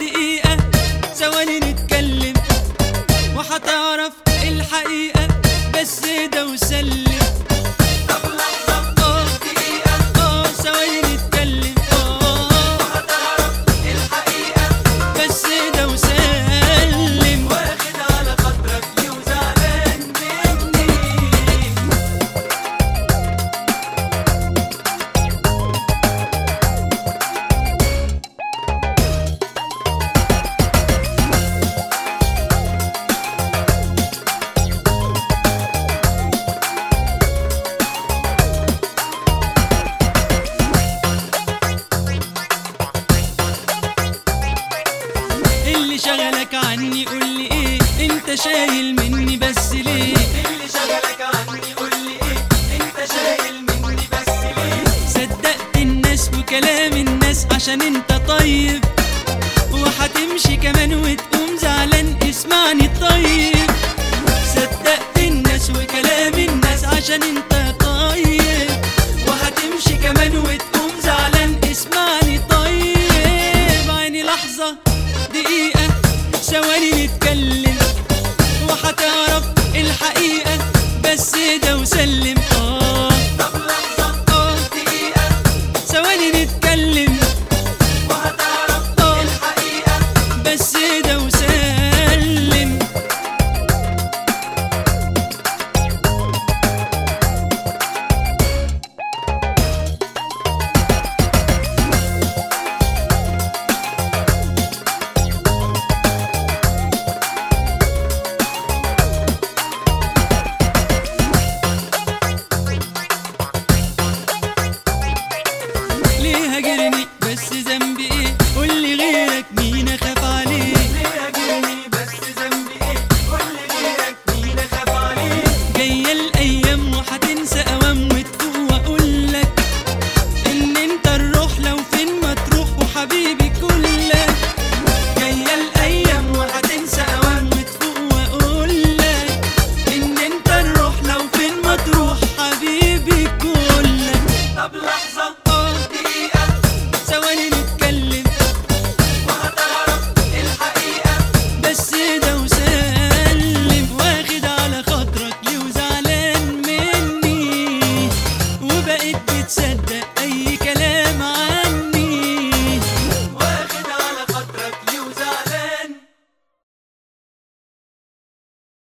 دقيقة ثواني نتكلم وهتعرف الحقيقة بس ده وسلم. انت شايل مني بس ليه؟ اللي شغلك عني قولي إيه؟ أنت شايل مني بس ليه؟ صدقت الناس وكلام الناس عشان أنت طيب. وهتمشي كمان وتقوم زعلان اسمعني طيب. صدقت الناس وكلام الناس عشان أنت طيب. وهتمشي كمان وتقوم زعلان اسمعني طيب. عيني لحظة دقيقة ثواني وسام.